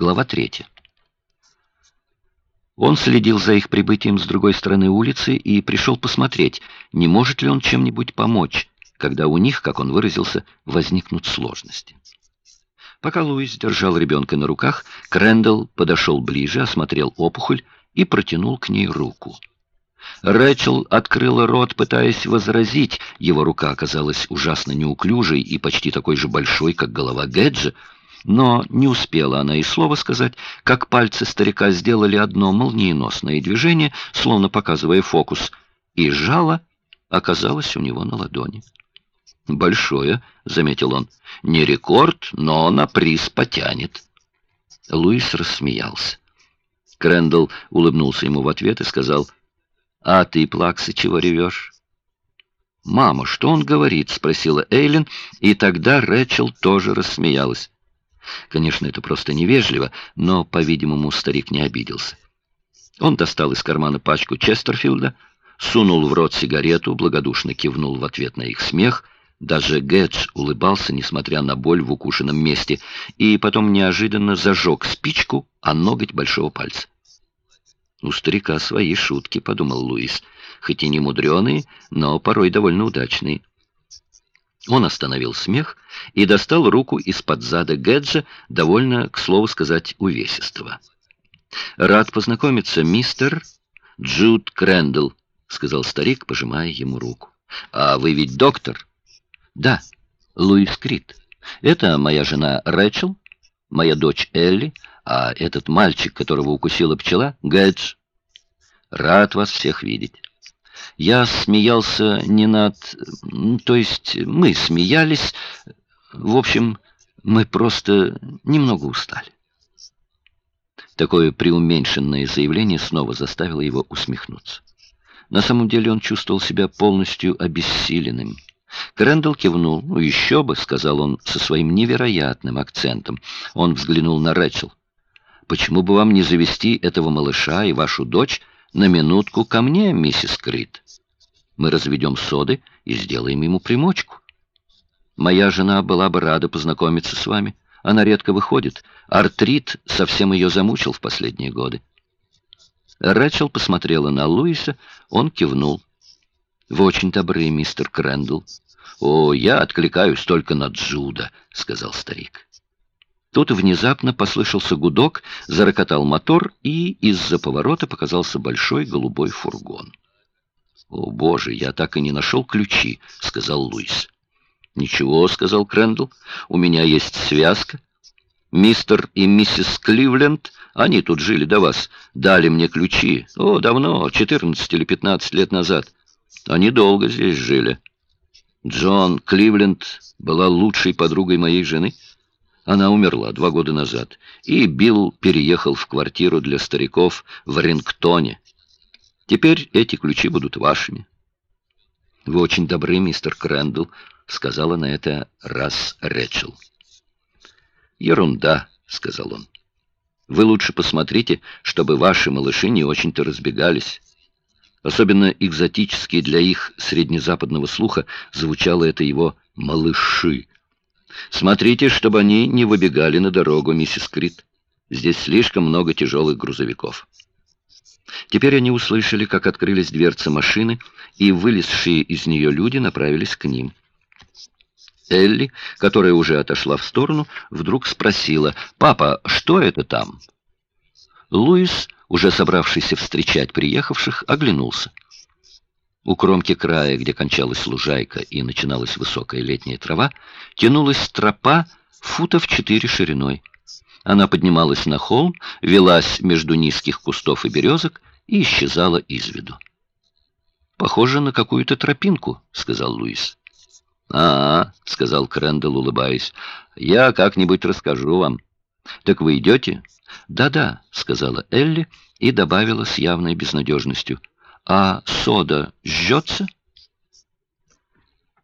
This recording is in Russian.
Глава третья. Он следил за их прибытием с другой стороны улицы и пришел посмотреть, не может ли он чем-нибудь помочь, когда у них, как он выразился, возникнут сложности. Пока Луис держал ребенка на руках, Крэндалл подошел ближе, осмотрел опухоль и протянул к ней руку. Рэчел открыла рот, пытаясь возразить. Его рука оказалась ужасно неуклюжей и почти такой же большой, как голова Гэджа, но не успела она и слова сказать, как пальцы старика сделали одно молниеносное движение, словно показывая фокус, и жало оказалось у него на ладони. «Большое», — заметил он, — «не рекорд, но на приз потянет». Луис рассмеялся. Крэндалл улыбнулся ему в ответ и сказал, «А ты, Плакса, чего ревешь?» «Мама, что он говорит?» — спросила Эйлин, и тогда Рэчел тоже рассмеялась. Конечно, это просто невежливо, но, по-видимому, старик не обиделся. Он достал из кармана пачку Честерфилда, сунул в рот сигарету, благодушно кивнул в ответ на их смех. Даже Гэдж улыбался, несмотря на боль в укушенном месте, и потом неожиданно зажег спичку, а ноготь большого пальца. «У старика свои шутки», — подумал Луис, хоть и не мудреные, но порой довольно удачные. Он остановил смех и достал руку из-под зада Гэджа, довольно, к слову сказать, увесистого. «Рад познакомиться, мистер Джуд Крэндалл», — сказал старик, пожимая ему руку. «А вы ведь доктор?» «Да, Луис Крит. Это моя жена Рэчел, моя дочь Элли, а этот мальчик, которого укусила пчела, Гэдж. Рад вас всех видеть». Я смеялся не над... То есть мы смеялись. В общем, мы просто немного устали. Такое преуменьшенное заявление снова заставило его усмехнуться. На самом деле он чувствовал себя полностью обессиленным. Крэндалл кивнул. «Ну, еще бы», — сказал он со своим невероятным акцентом. Он взглянул на Рэчел. «Почему бы вам не завести этого малыша и вашу дочь на минутку ко мне, миссис Крит?» Мы разведем соды и сделаем ему примочку. Моя жена была бы рада познакомиться с вами. Она редко выходит. Артрит совсем ее замучил в последние годы. Рэчел посмотрела на Луиса, он кивнул. «Вы очень добры, мистер Крэндалл». «О, я откликаюсь только на Джуда», — сказал старик. Тут внезапно послышался гудок, зарокотал мотор, и из-за поворота показался большой голубой фургон. «О, боже, я так и не нашел ключи», — сказал Луис. «Ничего», — сказал Крэндалл, — «у меня есть связка. Мистер и миссис Кливленд, они тут жили до вас, дали мне ключи. О, давно, 14 или 15 лет назад. Они долго здесь жили. Джон Кливленд была лучшей подругой моей жены. Она умерла два года назад, и Билл переехал в квартиру для стариков в Рингтоне. Теперь эти ключи будут вашими. Вы очень добры, мистер Крэндалл, сказала на это раз Рэчел. Ерунда, сказал он. Вы лучше посмотрите, чтобы ваши малыши не очень-то разбегались. Особенно экзотически для их среднезападного слуха звучало это его «малыши». Смотрите, чтобы они не выбегали на дорогу, миссис Крит. Здесь слишком много тяжелых грузовиков. Теперь они услышали, как открылись дверцы машины, и вылезшие из нее люди направились к ним. Элли, которая уже отошла в сторону, вдруг спросила, «Папа, что это там?» Луис, уже собравшийся встречать приехавших, оглянулся. У кромки края, где кончалась лужайка и начиналась высокая летняя трава, тянулась тропа футов четыре шириной. Она поднималась на холм, велась между низких кустов и березок и исчезала из виду. «Похоже на какую-то тропинку», — сказал Луис. «А, — сказал Крэндалл, улыбаясь, — я как-нибудь расскажу вам. Так вы идете?» «Да-да», — сказала Элли и добавила с явной безнадежностью. «А сода жжется?»